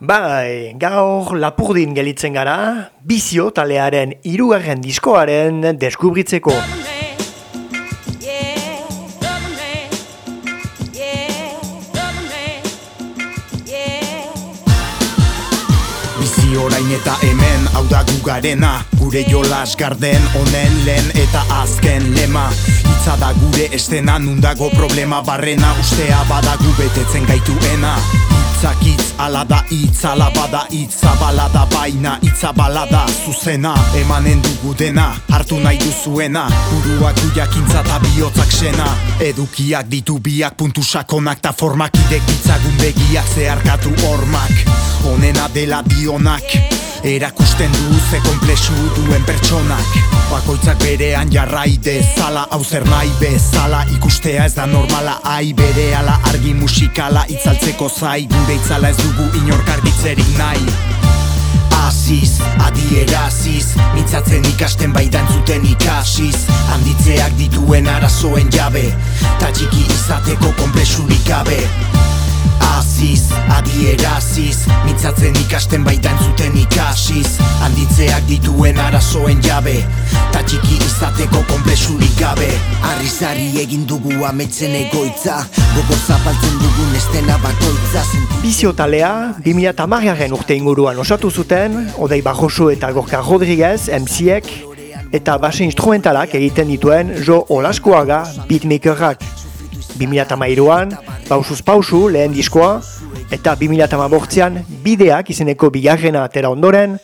Bai, gaur lapurdin gelitzen gara, bizio talearen irugarren diskoaren deskubritzeko. Orain eta hemen, hau da gugarena. Gure jolas garden, honen lehen eta azken lema. Itza da gure estena, nundago problema barrena. Ustea badagu betetzen gaituena Itzak itz, ala da itz, ala bada itz Zabalada baina, itza balada zuzena. Emanen dugu dena, hartu nahi duzuena. Buruak guiakintza eta bihotzak sena Edukiak ditu biak puntu sakonak ta formak. Idek ditzagun begiak zeharkatu hormak. Honena dela dionak Erakusten du ze komplexu duen pertsonak. Bakoitzak berean jarrai dezala Hau zer nahi bezala. Ikustea ez da normala Ai bere ala argi musikala. Itzaltzeko zai Gure itzala ez dugu inork argitzerik nahi. Aziz, adieraziz Mintzatzen ikasten baidan zuten ikasiz. Handitzeak dituen arazoen jabe Ta txiki izateko komplexurik gabe. Aziz, adieraziz Mintzatzen ikasten baitan zuten Handitzeak dituen arazoen jabe Ta txiki izateko konplexurik gabe Arrizari egin dugu ametzen egoitza Gogo zapaltzen dugun estena bakoitza Bizio talea, 2008 urte inguruan osatu zuten, Odei Bajosu eta Gorka Rodriguez, MCek, eta base instrumentalak egiten dituen Jo Olaskoaga beatmakerrak. 2008an, pausuz pausu lehen diskoa, eta 2008an bideak izeneko bigarrena atera ondoren,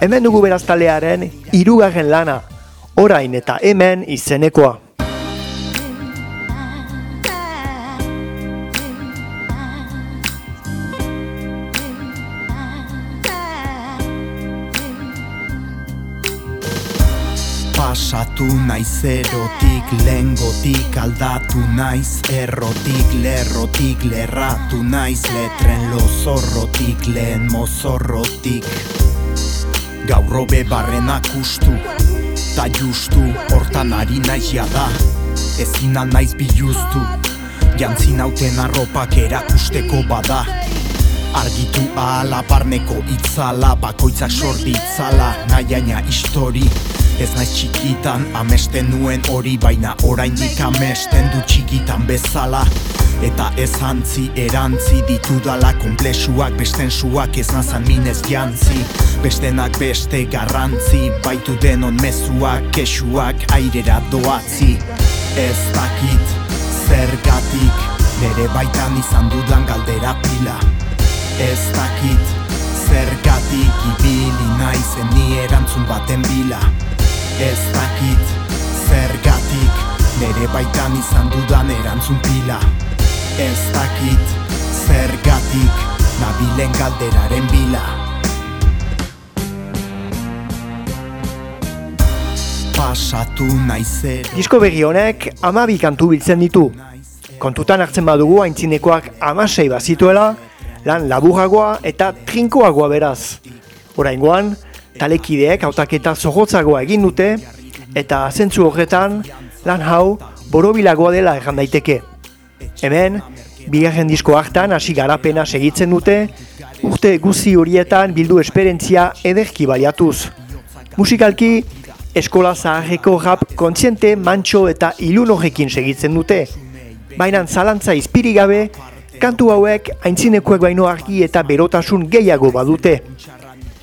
hemen dugu beraztalearen irugarren lana, orain eta hemen izenekoa. Pasatu naiz erotik, lengotik aldatu naiz Errotik, lerrotik, lerratu naiz Letren lozorrotik, lehen mozorrotik Gaurro bebarrenak ustu, ta justu Hortan ari naiz jada, ezina naiz biluztu Jantzi nauten arropak erakusteko bada. Argitu ahala barneko itzala Bakoitzak sordi itzala Nahiaina histori Ez naiz txikitan amesten nuen hori Baina oraindik amesten du txikitan bezala Eta ez antzi erantzi ditudala Komplexuak besten suak ez nazan minez jantzi. Bestenak beste garrantzi Baitu denon mezuak kesuak airera doatzi. Ez dakit zergatik Nere baitan izan dudan galdera pila. Ez dakit zergatik ibili naizen ni erantzun baten bila. Ez dakit zergatik nere baitan izan dudan erantzun pila Ez dakit zergatik nabilen galderaren bila Pasatu naizero Disko berri honek amabi kantu biltzen ditu. Kontutan hartzen badugu aintzinekoak amasei bazituela, lan laburragoa eta trinkoagoa beraz. Oraingoan, talekideek hautaketa zorrotzagoa egin dute, eta zentzu horretan, lan hau borobilagoa dela erran daiteke. Hemen, bigarren disko hartan hasi garapena segitzen dute, urte guzi horietan bildu esperientzia ederki baliatuz. Musikalki, eskola zaharreko rap kontziente, mantxo eta ilun horrekin segitzen dute. Baina zalantza izpiri gabe, kantu hauek aintzinekoek baino argi eta berotasun gehiago badute.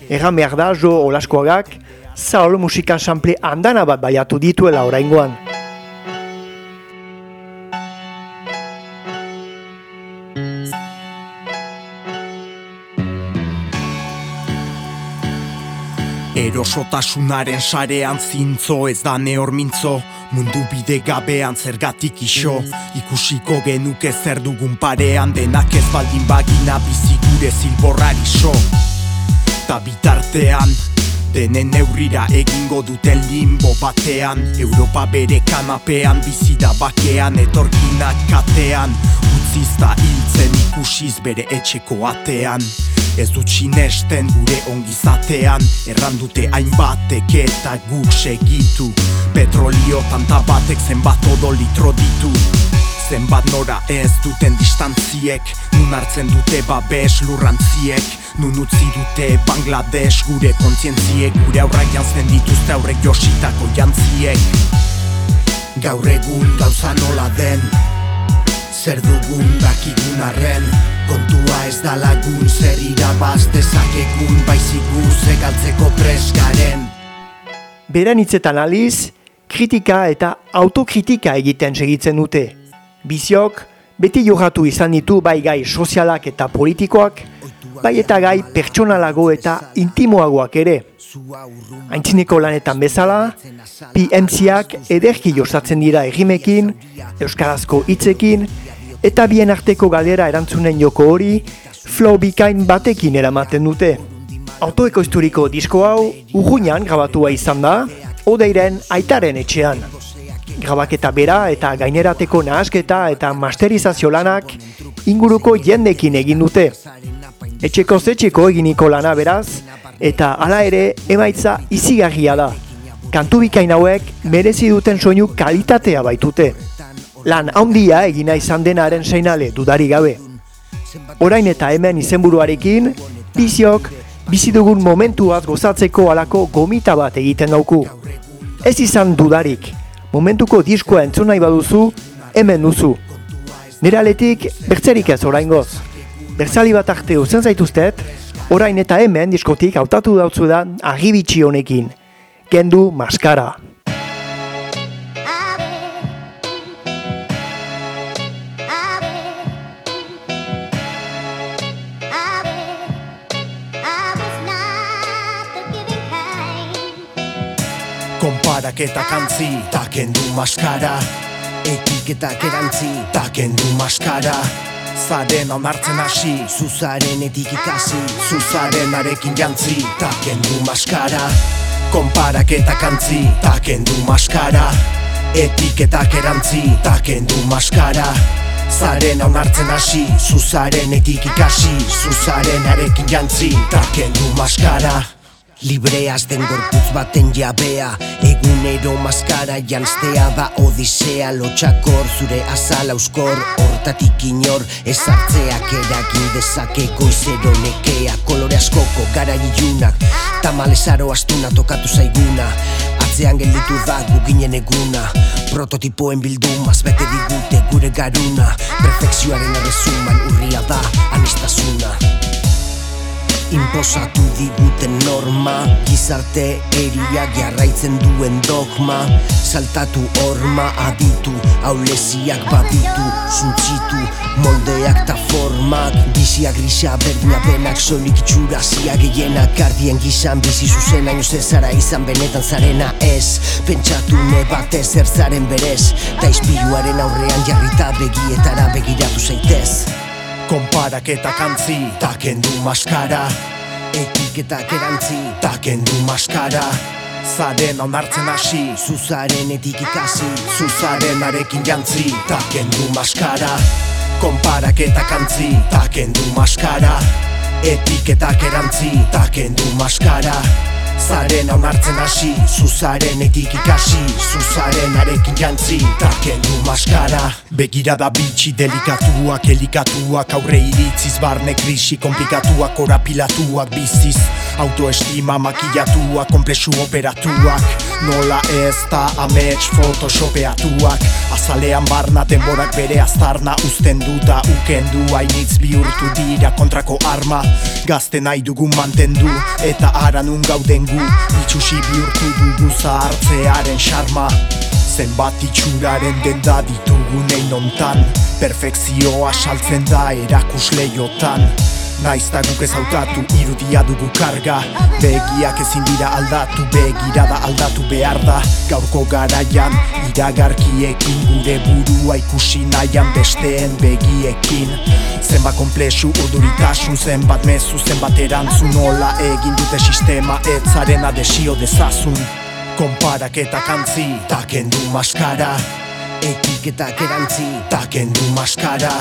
Erran behar da jo olaskoagak, zaol musika sample andana bat baiatu dituela oraingoan. Erosotasunaren sarean zintzo ez da neormintzo Mundu bide gabean zergatik iso. Ikusiko genuke zer dugun parean Denak ez baldin bagina bizigure zilborrari so Ta bitartean Denen neurrira egingo duten limbo batean. Europa bere kanapean bizida bakean Etorkinak katean. Utzizta hiltzen ikusiz bere etxeko atean Ez dut sinesten gure ongizatean Errandute hainbatek eta guk segitu. Petrolio tanta batek zenbat odo litro ditu. Zenbat nora ez duten distantziek Nun hartzen dute babes lurrantziek. Nun utzi dute Bangladesh gure kontzientziek Gure aurrak jantzen dituzte aurrek jositako jantziek. Gaur egun gauza nola den Zer dugun dakigun arren. Kontua ez da lagun zer irabaz dezakegun Baizigu zegaltzeko presgaren Beran hitzetan aliz, kritika eta autokritika egiten segitzen dute. Biziok beti johatu izan ditu bai gai sozialak eta politikoak, bai eta gai pertsonalago eta intimoagoak ere. Aintzineko lanetan bezala, PMCak ederki josatzen dira egimekin, euskarazko hitzekin, eta bien arteko galera erantzunen joko hori, flow bikain batekin eramaten dute. Autoeko historiko disko hau, urruñan grabatua izan da, odeiren aitaren etxean grabaketa bera eta gainerateko nahasketa eta masterizazio lanak inguruko jendekin egin dute. Etxeko zetxeko eginiko lana beraz, eta hala ere emaitza izigarria da. Kantu bikain hauek merezi duten soinu kalitatea baitute. Lan handia egina izan denaren seinale dudari gabe. Orain eta hemen izenburuarekin, biziok, bizi dugun momentuaz gozatzeko alako gomita bat egiten dauku. Ez izan dudarik, momentuko diskoa entzun nahi baduzu, hemen duzu. Nire aletik, bertzerik ez orain goz. Bertzali bat arte uzen zaituztet, orain eta hemen diskotik hautatu dautzu da agibitxi honekin. Kendu maskara. Konparaketa kantzi, taken du maskara Etiketak erantzi, taken du maskara Zaren onartzen hasi, zuzaren etik ikasi Zuzaren arekin jantzi, taken du maskara Konparaketa kantzi, taken du maskara Etiketak erantzi, taken du maskara Zaren onartzen hasi, zuzaren etik ikasi Zuzaren arekin jantzi, taken du maskara Libreaz den gorputz baten jabea Egunero maskara janztea da odisea Lotxakor zure azala uskor Hortatik inor ezartzeak eragin dezake goizero nekea Kolore askoko gara ilunak Tamalesaro astuna tokatu zaiguna Atzean gelditu da guginen eguna Prototipoen bildumaz bete digute gure garuna Perfekzioaren errezuman urria da Imposatu diguten norma. Gizarte eria jarraitzen duen dogma. Saltatu horma aditu Auleziak baditu Zuntzitu moldeak ta formak. Bizia grisa berdina benak Solik itxura zia gehienak Gardien gizan. Bizi zuzen Aino zara izan benetan zarena ez. Pentsatu ne batez zertzaren berez. Ta izpiluaren aurrean jarrita begietara begiratu zaitez Konparaketa kantzi, taken du maskara. Etiketak erantzi, taken du maskara. Zaren onartzen hasi, zuzaren etik ikasi. Zuzaren arekin jantzi, taken du maskara. Konparaketa kantzi, taken du maskara. Etiketak erantzi, taken du maskara Zaren onartzen hasi, zuzaren etik ikasi Zuzaren arekin jantzi, taken du maskara. Begirada bitxi delikatuak, elikatuak Aurre iritziz barne krisi komplikatuak Korapilatuak biziz Autoestima makillatuak, komplexu operatuak Nola ez da amets photoshopeatuak Azalean barna denborak bere aztarna Uzten du da ukendu. Hainitz bihurtu dira kontrako arma. Gazte nahi dugun mantendu eta aranun gauden gu. Itxusi bihurtu dugu zahartzearen charma Zenbat itxuraren denda ditugu nein ontan Perfekzioa saltzen da erakus lehiotan Naiz ta guk ez hautatu irudia dugu karga. Begiak ezin dira aldatu begirada aldatu behar da. Gaurko garaian iragarkiekin gure burua ikusi nahian besteen begiekin. Zenbat komplexu urduritasun zenbat mezu zenbat erantzun Nola egin dute sistema etzaren adesio dezazun Konparaketa kantzi, taken du maskara. Etiketak erantzi, taken du maskara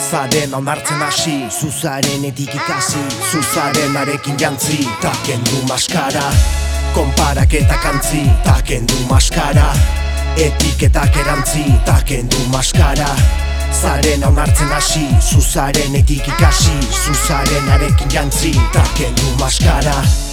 Zaren onartzen hasi, zuzaren etik ikasi. Zuzaren arekin jantzi, taken du maskara. Konparaketa kantzi, taken du maskara. Etiketak erantzi, taken du maskara. Zaren onartzen hasi, zuzaren etik ikasi. Zuzaren arekin jantzi, taken du maskara